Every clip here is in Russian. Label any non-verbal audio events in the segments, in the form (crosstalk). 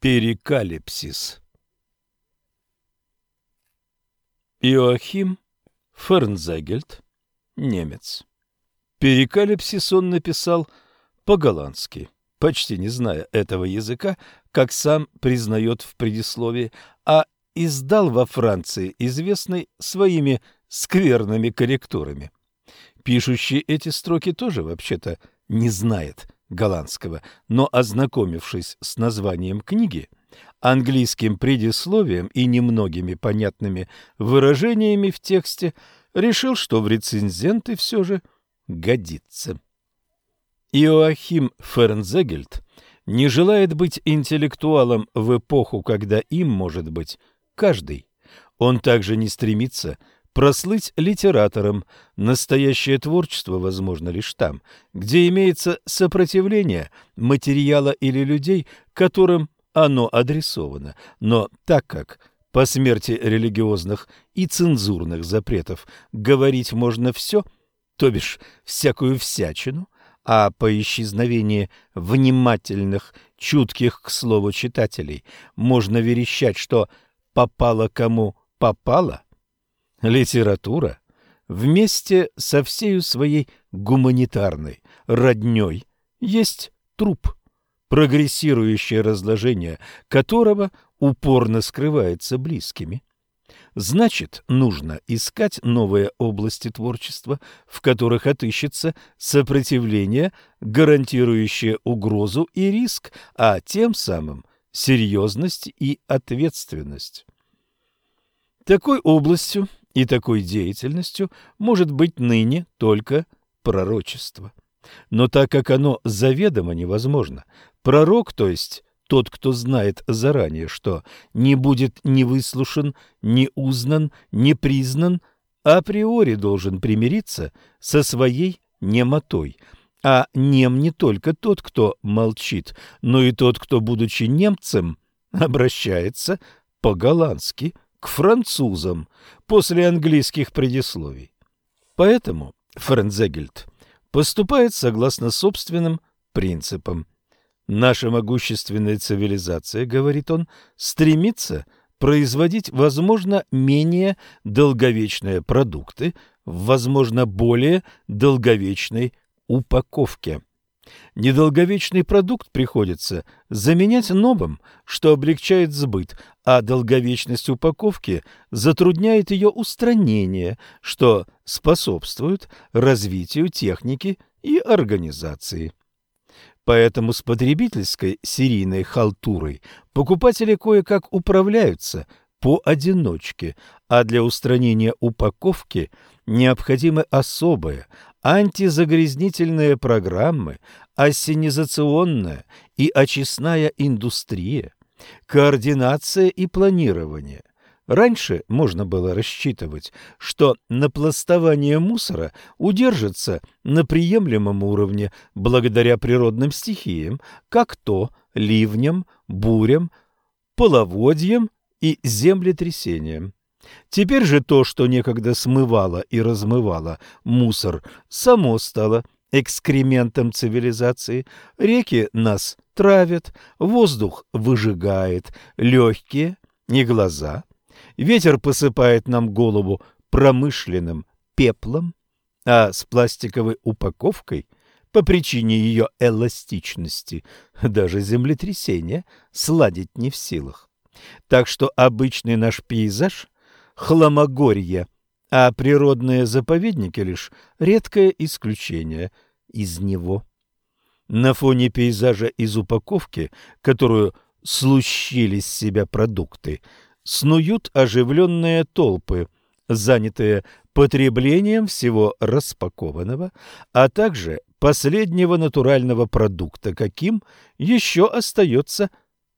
Перикалипсис Иоахим Фернзегельд, немец. Перикалипсис он написал по-голландски, почти не зная этого языка, как сам признает в предисловии, а издал во Франции, известный своими скверными корректурами. Пишущий эти строки тоже, вообще-то, не знает голландского, но, ознакомившись с названием книги, английским предисловием и немногими понятными выражениями в тексте, решил, что в рецензенты все же годится. Иоахим Фернзегельд не желает быть интеллектуалом в эпоху, когда им может быть каждый. Он также не стремится прослыть литератором. Настоящее творчество возможно лишь там, где имеется сопротивление материала или людей, которым оно адресовано. Но так как по смерти религиозных и цензурных запретов говорить можно все, то бишь всякую всячину, а по исчезновении внимательных, чутких к слову читателей можно верещать, что попало кому попало – Литература вместе со всею своей гуманитарной роднёй есть труп, прогрессирующее разложение которого упорно скрывается близкими. Значит, нужно искать новые области творчества, в которых отыщется сопротивление, гарантирующее угрозу и риск, а тем самым серьезность и ответственность. Такой областью и такой деятельностью может быть ныне только пророчество. Но так как оно заведомо невозможно, пророк, то есть тот, кто знает заранее, что не будет ни выслушан, ни узнан, ни признан, априори должен примириться со своей немотой. А нем не только тот, кто молчит, но и тот, кто, будучи немцем, (laughs) обращается по-голландски к французам после английских предисловий. Поэтому Френзегельд поступает согласно собственным принципам. Наша могущественная цивилизация, говорит он, стремится производить, возможно, менее долговечные продукты в, возможно, более долговечной упаковке. Недолговечный продукт приходится заменять новым, что облегчает сбыт, а долговечность упаковки затрудняет ее устранение, что способствует развитию техники и организации. Поэтому с потребительской серийной халтурой покупатели кое-как управляются поодиночке, а для устранения упаковки необходимы особые антизагрязнительные программы, ассенизационная и очистная индустрия, координация и планирование. Раньше можно было рассчитывать, что напластование мусора удержится на приемлемом уровне благодаря природным стихиям, как то ливням, бурям, половодьям и землетрясениям. Теперь же то, что некогда смывало и размывало мусор, само стало экскрементом цивилизации. Реки нас травят, воздух выжигает, легкие и глаза. Ветер посыпает нам голову промышленным пеплом, а с пластиковой упаковкой по причине ее эластичности даже землетрясение сладить не в силах. Так что обычный наш пейзаж хламогорье, а природные заповедники лишь редкое исключение из него. На фоне пейзажа из упаковки, которую слущили с себя продукты, снуют оживленные толпы, занятые потреблением всего распакованного, а также последнего натурального продукта, каким еще остается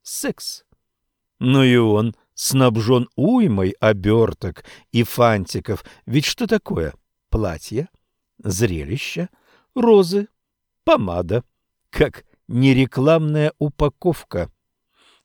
секс. Но и он снабжен уймой оберток и фантиков. Ведь что такое платье, зрелище, розы, помада, как нерекламная упаковка.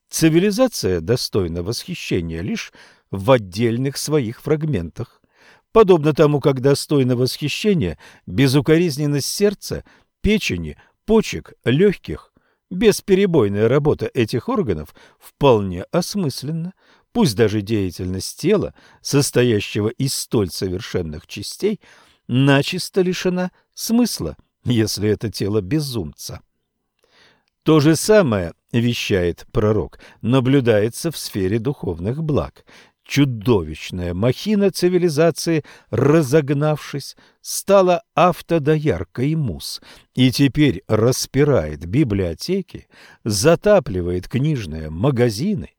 Цивилизация достойна восхищения лишь в отдельных своих фрагментах. Подобно тому, как достойно восхищения безукоризненность сердца, печени, почек, легких, Бесперебойная работа этих органов вполне осмысленна, пусть даже деятельность тела, состоящего из столь совершенных частей, начисто лишена смысла, если это тело безумца. То же самое, вещает пророк, наблюдается в сфере духовных благ чудовищная махина цивилизации, разогнавшись, стала автодояркой мус и теперь распирает библиотеки, затапливает книжные магазины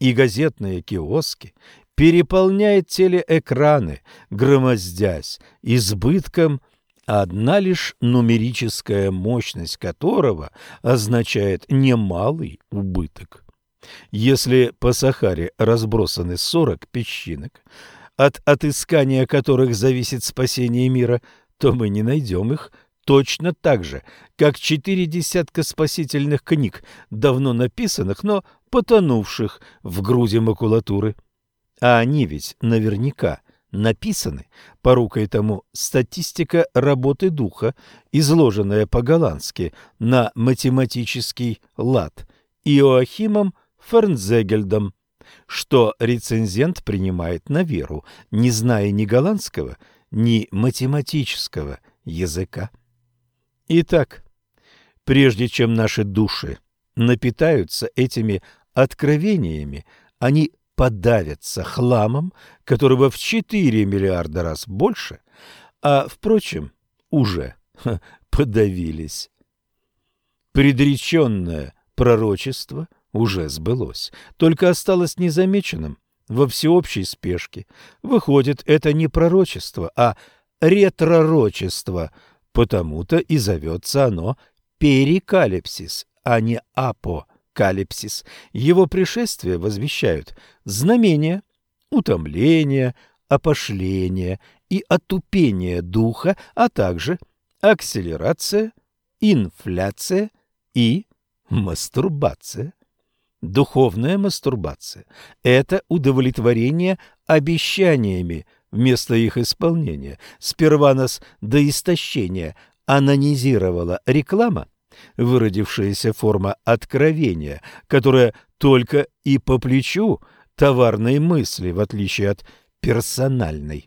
и газетные киоски, переполняет телеэкраны, громоздясь избытком одна лишь нумерическая мощность которого означает немалый убыток. Если по Сахаре разбросаны 40 песчинок, от отыскания которых зависит спасение мира, то мы не найдем их точно так же, как четыре десятка спасительных книг, давно написанных, но потонувших в грузе макулатуры. А они ведь наверняка написаны, порукой тому статистика работы духа, изложенная по-голландски на математический лад Иоахимом Фернзегельдом, что рецензент принимает на веру, не зная ни голландского, ни математического языка. Итак, прежде чем наши души напитаются этими откровениями, они подавятся хламом, которого в 4 миллиарда раз больше, а, впрочем, уже подавились. Предреченное пророчество – уже сбылось, только осталось незамеченным во всеобщей спешке. Выходит, это не пророчество, а ретророчество, потому-то и зовется оно перикалипсис, а не апокалипсис. Его пришествие возвещают знамения, утомление, опошление и отупение духа, а также акселерация, инфляция и мастурбация. Духовная мастурбация – это удовлетворение обещаниями вместо их исполнения. Сперва нас до истощения анонизировала реклама, выродившаяся форма откровения, которая только и по плечу товарной мысли, в отличие от персональной.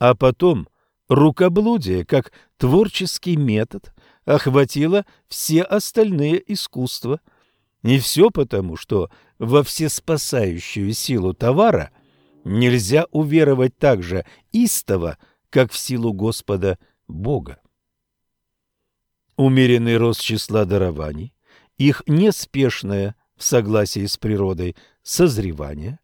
А потом рукоблудие, как творческий метод, охватило все остальные искусства – и все потому, что во всеспасающую силу товара нельзя уверовать так же истово, как в силу Господа Бога. Умеренный рост числа дарований, их неспешное в согласии с природой созревание,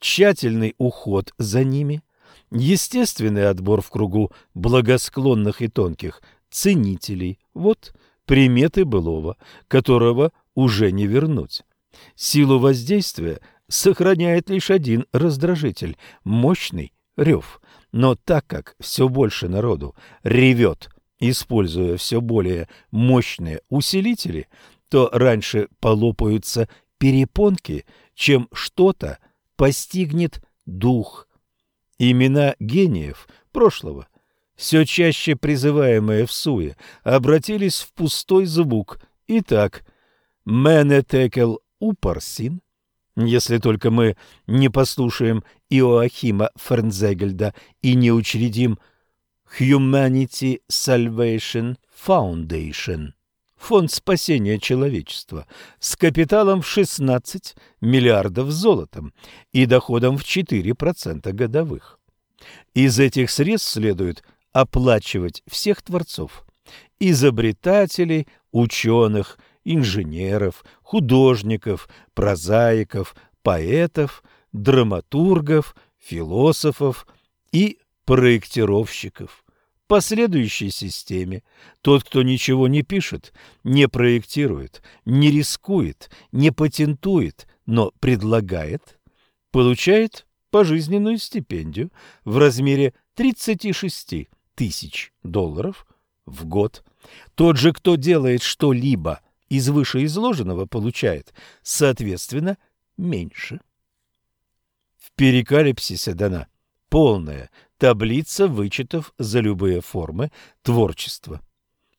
тщательный уход за ними, естественный отбор в кругу благосклонных и тонких ценителей – вот приметы былого, которого уже не вернуть. Силу воздействия сохраняет лишь один раздражитель – мощный рев. Но так как все больше народу ревет, используя все более мощные усилители, то раньше полопаются перепонки, чем что-то постигнет дух. Имена гениев прошлого, все чаще призываемые в суе, обратились в пустой звук. Итак, Менетекел Упарсин, если только мы не послушаем Иоахима Фернзегельда и не учредим Humanity Salvation Foundation, фонд спасения человечества, с капиталом в 16 миллиардов золотом и доходом в 4% годовых. Из этих средств следует оплачивать всех творцов, изобретателей, ученых, инженеров, художников, прозаиков, поэтов, драматургов, философов и проектировщиков. По следующей системе тот, кто ничего не пишет, не проектирует, не рискует, не патентует, но предлагает, получает пожизненную стипендию в размере 36 тысяч долларов в год. Тот же, кто делает что-либо из вышеизложенного получает, соответственно, меньше. В перикалипсисе дана полная таблица вычетов за любые формы творчества.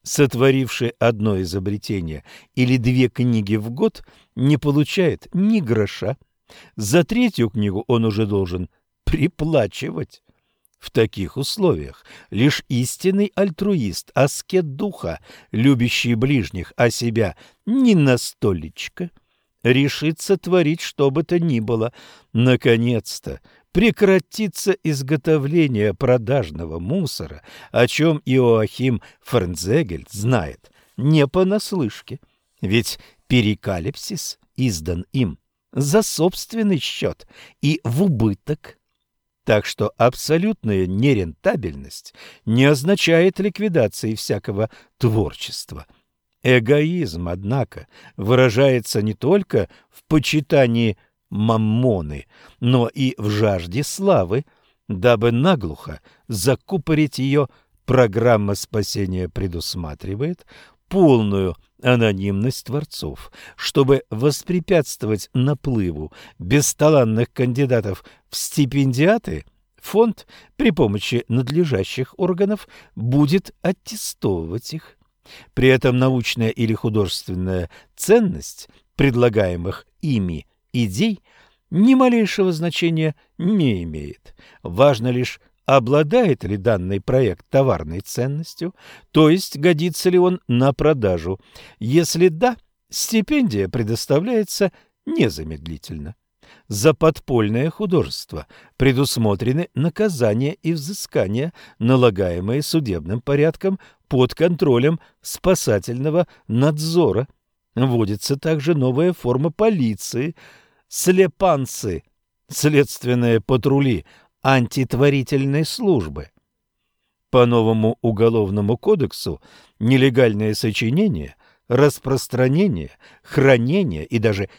сотворивший одно изобретение или две книги в год, не получает ни гроша. За третью книгу он уже должен приплачивать. В таких условиях лишь истинный альтруист, аскет духа, любящий ближних, а себя не на столечко, решится творить что бы то ни было. Наконец-то прекратится изготовление продажного мусора, о чем Иоахим Фернзегель знает не понаслышке, ведь перикалипсис издан им за собственный счет и в убыток. Так что абсолютная нерентабельность не означает ликвидации всякого творчества. Эгоизм, однако, выражается не только в почитании маммоны, но и в жажде славы, дабы наглухо закупорить ее, программа спасения предусматривает полную анонимность творцов, чтобы воспрепятствовать наплыву бесталанных кандидатов стипендиаты, фонд при помощи надлежащих органов будет аттестовывать их. При этом научная или художественная ценность предлагаемых ими идей ни малейшего значения не имеет. Важно лишь, обладает ли данный проект товарной ценностью, то есть годится ли он на продажу. Если да, стипендия предоставляется незамедлительно. За подпольное художество предусмотрены наказания и взыскания, налагаемые судебным порядком под контролем спасательного надзора. Вводится также новая форма полиции – слепанцы, следственные патрули антитворительной службы. По новому уголовному кодексу нелегальное сочинение, распространение, хранение и даже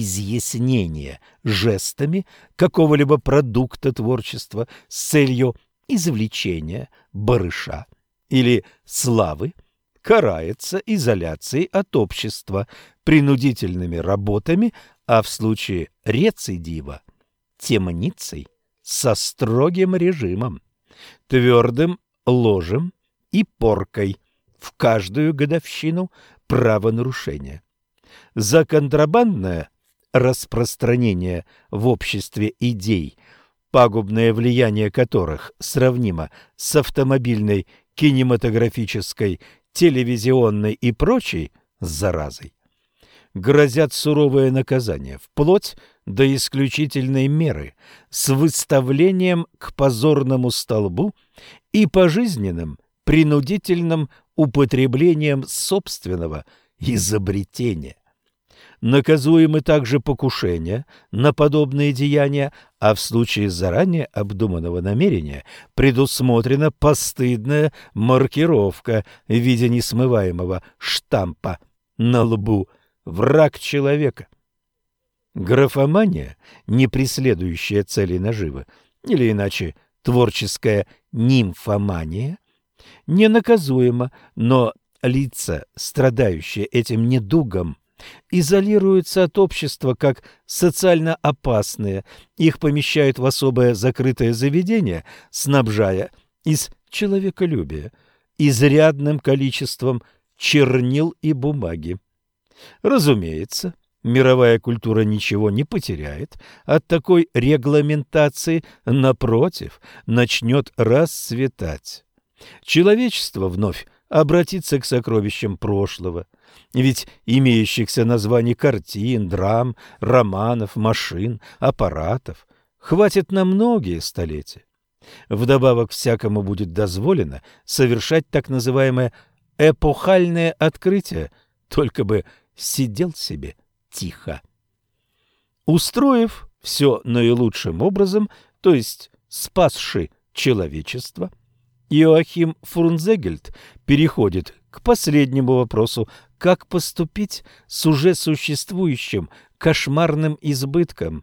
изъяснение жестами какого-либо продукта творчества с целью извлечения барыша или славы карается изоляцией от общества, принудительными работами а в случае рецидива – темницей со строгим режимом, твердым ложем и поркой в каждую годовщину правонарушения. За контрабандное распространение в обществе идей, пагубное влияние которых сравнимо с автомобильной, кинематографической, телевизионной и прочей заразой, грозят суровые наказания, вплоть до исключительной меры, с выставлением к позорному столбу и пожизненным принудительным употреблением собственного изобретения. Наказуемы также покушения на подобные деяния, а в случае заранее обдуманного намерения предусмотрена постыдная маркировка в виде несмываемого штампа на лбу – враг человека. Графомания, не преследующая цели наживы, или иначе творческая нимфомания, ненаказуема, но лица, страдающие этим недугом, изолируются от общества как социально опасные, их помещают в особое закрытое заведение, снабжая из человеколюбия изрядным количеством чернил и бумаги. Разумеется, мировая культура ничего не потеряет от такой регламентации, напротив, начнет расцветать. Человечество вновь обратится к сокровищам прошлого, ведь имеющихся названий картин, драм, романов, машин, аппаратов хватит на многие столетия. Вдобавок всякому будет дозволено совершать так называемое эпохальное открытие, только бы сидел себе тихо. Устроив все наилучшим образом, то есть спасши человечество, Иоахим Фрунзегельд переходит к последнему вопросу, как поступить с уже существующим кошмарным избытком.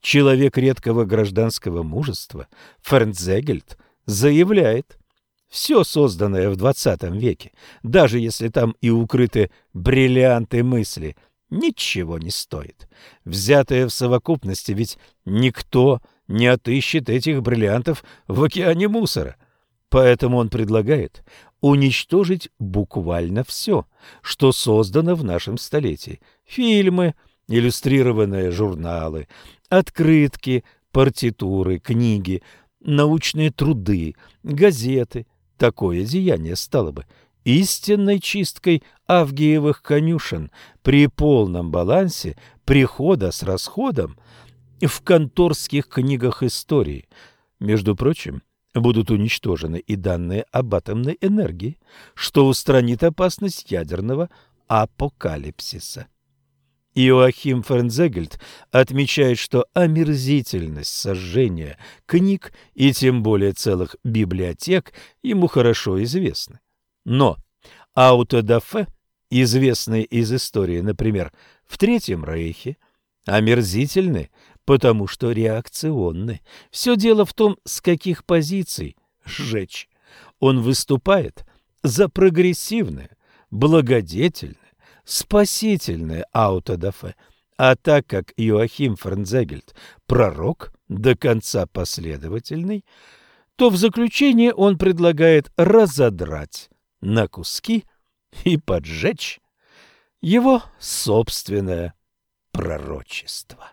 Человек редкого гражданского мужества Фернзегельд заявляет, все созданное в двадцатом веке, даже если там и укрыты бриллианты мысли, ничего не стоит. Взятое в совокупности, ведь никто не отыщет этих бриллиантов в океане мусора. Поэтому он предлагает уничтожить буквально все, что создано в нашем столетии. Фильмы, иллюстрированные журналы, открытки, партитуры, книги, научные труды, газеты. Такое деяние стало бы истинной чисткой Авгиевых конюшен при полном балансе прихода с расходом в конторских книгах истории. Между прочим, будут уничтожены и данные об атомной энергии, что устранит опасность ядерного апокалипсиса. Иоахим Фернзегельд отмечает, что омерзительность сожжения книг и тем более целых библиотек ему хорошо известны. Но аутодафе, известные из истории, например, в Третьем Рейхе, омерзительны, потому что реакционны. Все дело в том, с каких позиций сжечь. Он выступает за прогрессивное, благодетельное, спасительное аутодафе, а так как Иоахим Фернзегельд пророк, до конца последовательный, то в заключение он предлагает разодрать на куски и поджечь его собственное пророчество.